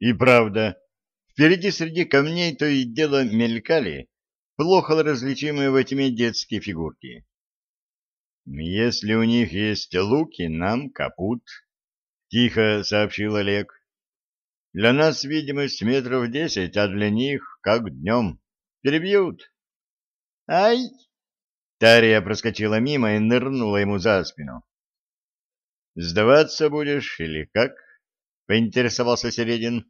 И правда, впереди среди камней то и дело мелькали плохо различимые во тьме детские фигурки. «Если у них есть луки, нам капут», — тихо сообщил Олег. «Для нас видимость метров десять, а для них как днем. Перебьют». «Ай!» Тария проскочила мимо и нырнула ему за спину. «Сдаваться будешь или как?» — поинтересовался Середин.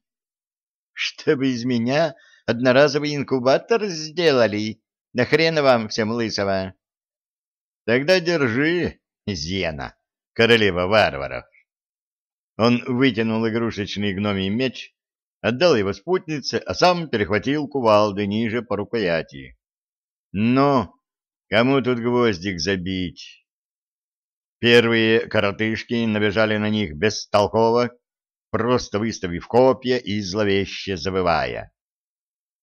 «Чтобы из меня одноразовый инкубатор сделали? Нахрен вам всем лысого?» Тогда держи, Зена, королева варваров. Он вытянул игрушечный гномий меч, отдал его спутнице, а сам перехватил кувалды ниже по рукояти. Но кому тут гвоздик забить? Первые коротышки набежали на них бестолково, просто выставив копья и зловеще завывая.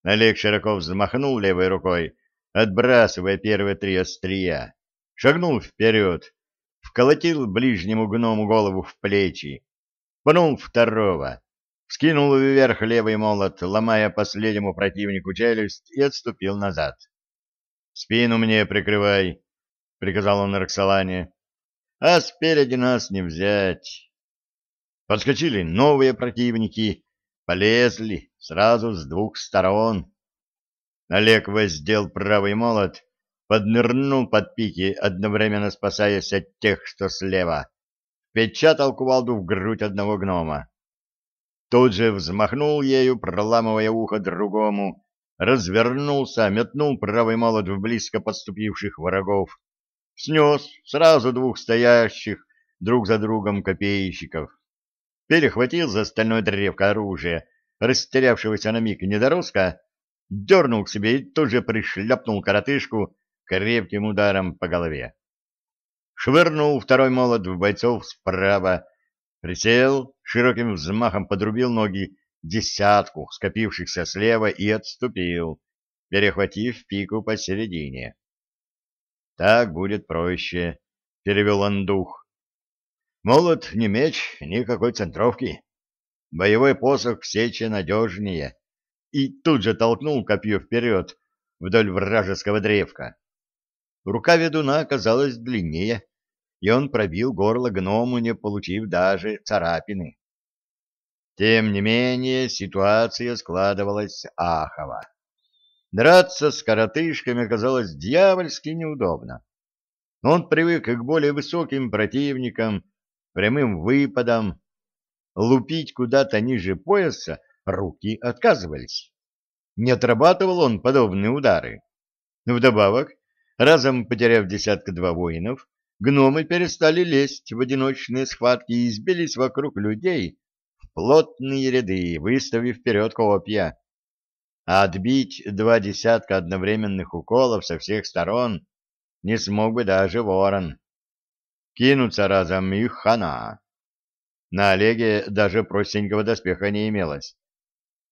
Олег широко взмахнул левой рукой, отбрасывая первые три острия шагнул вперед, вколотил ближнему гному голову в плечи, пнул второго, скинул вверх левый молот, ломая последнему противнику челюсть, и отступил назад. «Спину мне прикрывай», — приказал он Роксолане, — «а спереди нас не взять». Подскочили новые противники, полезли сразу с двух сторон. Олег воздел правый молот поднырнул под пики, одновременно спасаясь от тех, что слева, печатал кувалду в грудь одного гнома. Тут же взмахнул ею, проламывая ухо другому, развернулся, метнул правый молот в близко подступивших врагов, снес сразу двух стоящих друг за другом копейщиков, перехватил за стальное древко оружия, растерявшегося на миг недоростка, дернул к себе и тут же пришляпнул коротышку, крепким ударом по голове. Швырнул второй молот в бойцов справа, присел, широким взмахом подрубил ноги десятку скопившихся слева и отступил, перехватив пику посередине. «Так будет проще», — перевел он дух. «Молот не меч, никакой центровки. Боевой посох в сече надежнее». И тут же толкнул копье вперед вдоль вражеского древка. Рука ведуна оказалась длиннее, и он пробил горло гному, не получив даже царапины. Тем не менее, ситуация складывалась ахово. Драться с коротышками оказалось дьявольски неудобно. Он привык к более высоким противникам, прямым выпадам. Лупить куда-то ниже пояса руки отказывались. Не отрабатывал он подобные удары. Вдобавок, Разом потеряв десятка-два воинов, гномы перестали лезть в одиночные схватки и избились вокруг людей в плотные ряды, выставив вперед копья. А отбить два десятка одновременных уколов со всех сторон не смог бы даже ворон. Кинуться разом и хана. На Олеге даже простенького доспеха не имелось.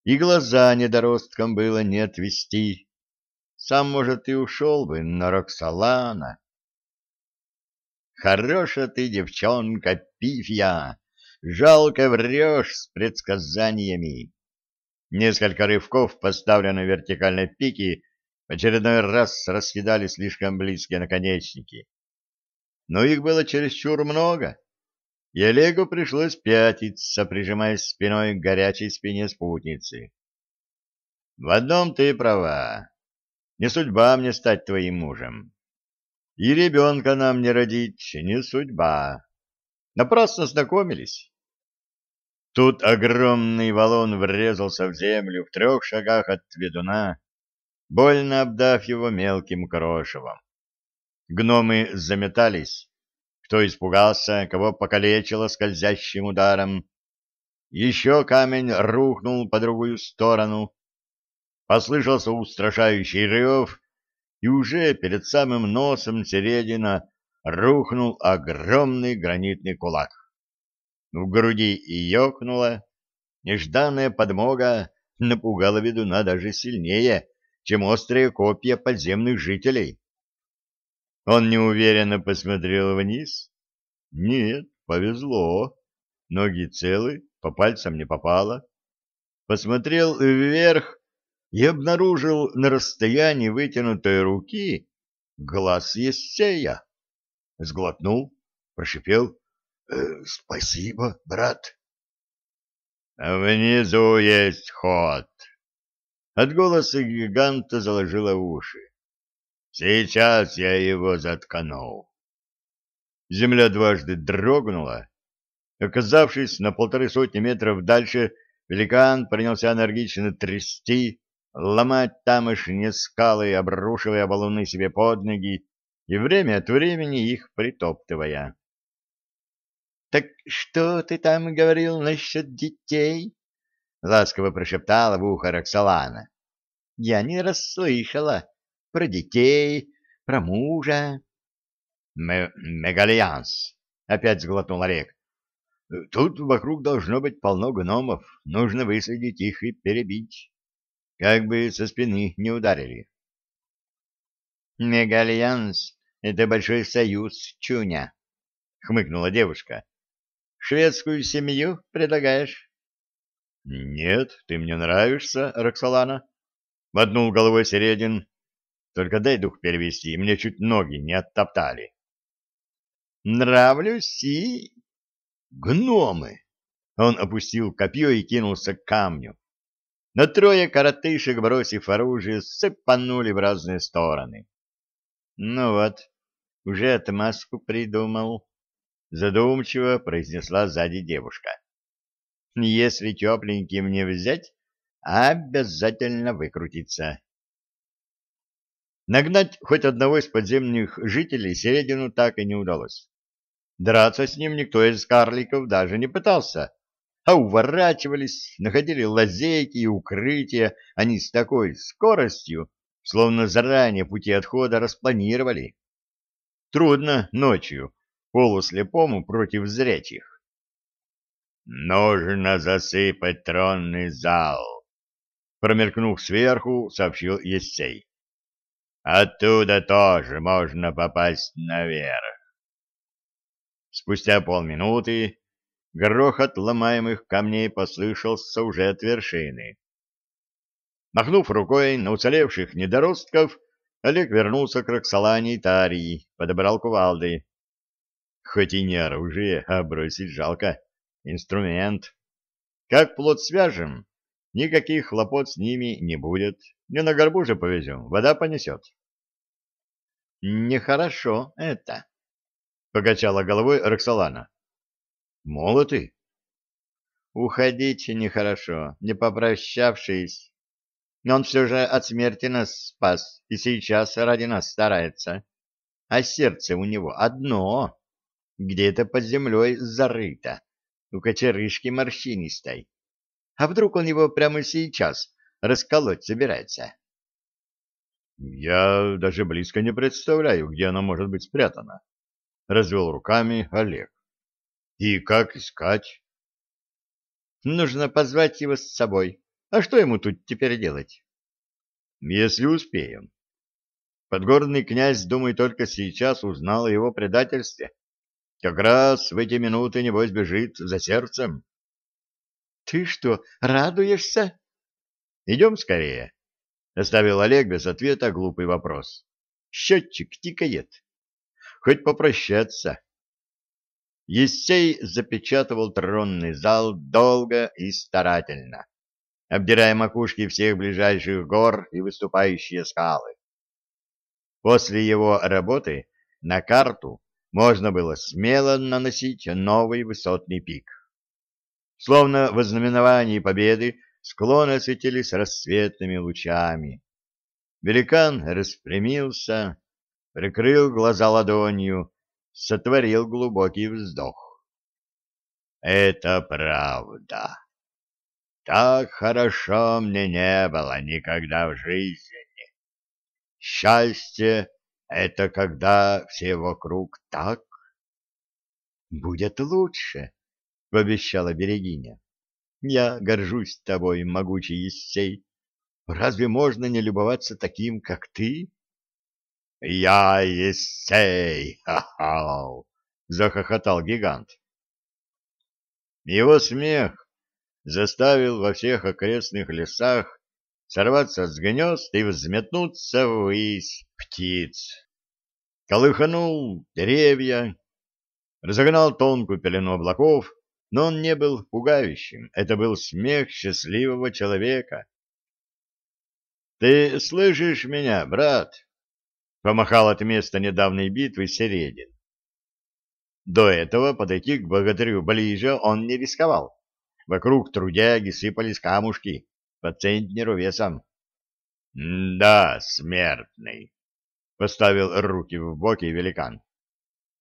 И глаза недоросткам было не отвести. Сам, может, и ушел бы на Роксолана. Хороша ты, девчонка, пифья, жалко врешь с предсказаниями. Несколько рывков, поставленной вертикальной пики, в очередной раз раскидали слишком близкие наконечники. Но их было чересчур много, и Олегу пришлось пятиться, прижимаясь спиной к горячей спине спутницы. В одном ты права. Не судьба мне стать твоим мужем. И ребенка нам не родить не судьба. Напрасно знакомились. Тут огромный валун врезался в землю в трех шагах от ведуна, больно обдав его мелким крошевом. Гномы заметались. Кто испугался, кого покалечило скользящим ударом. Еще камень рухнул по другую сторону, Послышался устрашающий рев, и уже перед самым носом середина рухнул огромный гранитный кулак. В груди и ёкнуло, нежданная подмога напугала ведуна даже сильнее, чем острые копья подземных жителей. Он неуверенно посмотрел вниз. Нет, повезло. Ноги целы, по пальцам не попало. посмотрел вверх и обнаружил на расстоянии вытянутой руки глаз Ессея. Сглотнул, прошипел. «Э, — Спасибо, брат. — Внизу есть ход. От голоса гиганта заложило уши. — Сейчас я его заткну. Земля дважды дрогнула. Оказавшись на полторы сотни метров дальше, великан принялся энергично трясти, ломать тамошние скалы, обрушивая валуны себе под ноги и время от времени их притоптывая. — Так что ты там говорил насчет детей? — ласково прошептала в ухо Роксолана. — Я не расслышала. Про детей, про мужа. — Мегалианс! — опять сглотнул Олег. — Тут вокруг должно быть полно гномов. Нужно выследить их и перебить. Как бы со спины не ударили. — Мегалианс — это большой союз, Чуня, — хмыкнула девушка. — Шведскую семью предлагаешь? — Нет, ты мне нравишься, Роксолана, — мотнул головой Середин. — Только дай дух перевести, мне чуть ноги не оттоптали. Нравлюсь и... Гномы! Он опустил копье и кинулся к камню. Но трое коротышек, бросив оружие, сыпанули в разные стороны. Ну вот, уже отмазку придумал. Задумчиво произнесла сзади девушка. Если тепленьким не взять, обязательно выкрутиться. Нагнать хоть одного из подземных жителей Середину так и не удалось. Драться с ним никто из карликов даже не пытался, а уворачивались, находили лазейки и укрытия они с такой скоростью, словно заранее пути отхода распланировали. Трудно ночью полуслепому против зрячих. «Нужно засыпать тронный зал», — промелькнув сверху, сообщил Ессей. «Оттуда тоже можно попасть наверх». Спустя полминуты грохот ломаемых камней послышался уже от вершины. Махнув рукой на уцелевших недоростков, Олег вернулся к Роксолане и Тарии, подобрал кувалды. Хоть и не оружие, а бросить жалко. Инструмент. Как плод свяжем, никаких хлопот с ними не будет. Не на горбу же повезем, вода понесет. Нехорошо это, покачала головой Роксолана. Молоты? Уходить нехорошо, не попрощавшись. Но он все же от смерти нас спас и сейчас ради нас старается. А сердце у него одно, где-то под землей зарыто, у кочерышки морщинистой. А вдруг он его прямо сейчас расколоть собирается? Я даже близко не представляю, где оно может быть спрятано. — развел руками Олег. «И как искать?» «Нужно позвать его с собой. А что ему тут теперь делать?» «Если успеем. Подгорный князь, думаю, только сейчас узнал о его предательстве. Как раз в эти минуты, небось, бежит за сердцем». «Ты что, радуешься?» «Идем скорее», — оставил Олег без ответа глупый вопрос. «Счетчик тикает» хоть попрощаться. Ессей запечатывал тронный зал долго и старательно, обдирая макушки всех ближайших гор и выступающие скалы. После его работы на карту можно было смело наносить новый высотный пик. Словно в ознаменовании победы склоны осветились рассветными лучами. Великан распрямился, прикрыл глаза ладонью, сотворил глубокий вздох. Это правда. Так хорошо мне не было никогда в жизни. Счастье — это когда все вокруг так. Будет лучше, — пообещала Берегиня. Я горжусь тобой, могучий Ессей. Разве можно не любоваться таким, как ты? «Я Есей! Ха-ха!» — захохотал гигант. Его смех заставил во всех окрестных лесах сорваться с гнезд и взметнуться ввысь птиц. Колыханул деревья, разогнал тонкую пелену облаков, но он не был пугающим, это был смех счастливого человека. — Ты слышишь меня, брат? — помахал от места недавней битвы Середин. До этого подойти к богатырю ближе он не рисковал. Вокруг трудяги сыпались камушки по центнеру весом. — Да, смертный, — поставил руки в боки великан.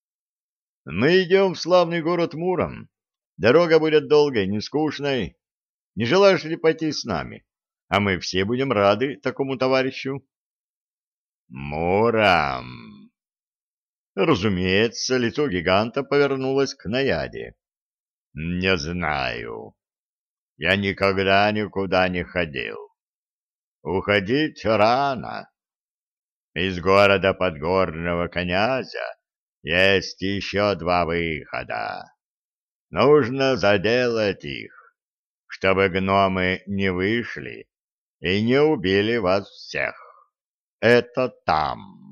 — Мы идем в славный город Муром. Дорога будет долгой, не скучной. Не желаешь ли пойти с нами? А мы все будем рады такому товарищу. — Муром! Разумеется, лицо гиганта повернулось к наяде. — Не знаю. Я никогда никуда не ходил. Уходить рано. Из города подгорного князя есть еще два выхода. Нужно заделать их, чтобы гномы не вышли и не убили вас всех. Это там.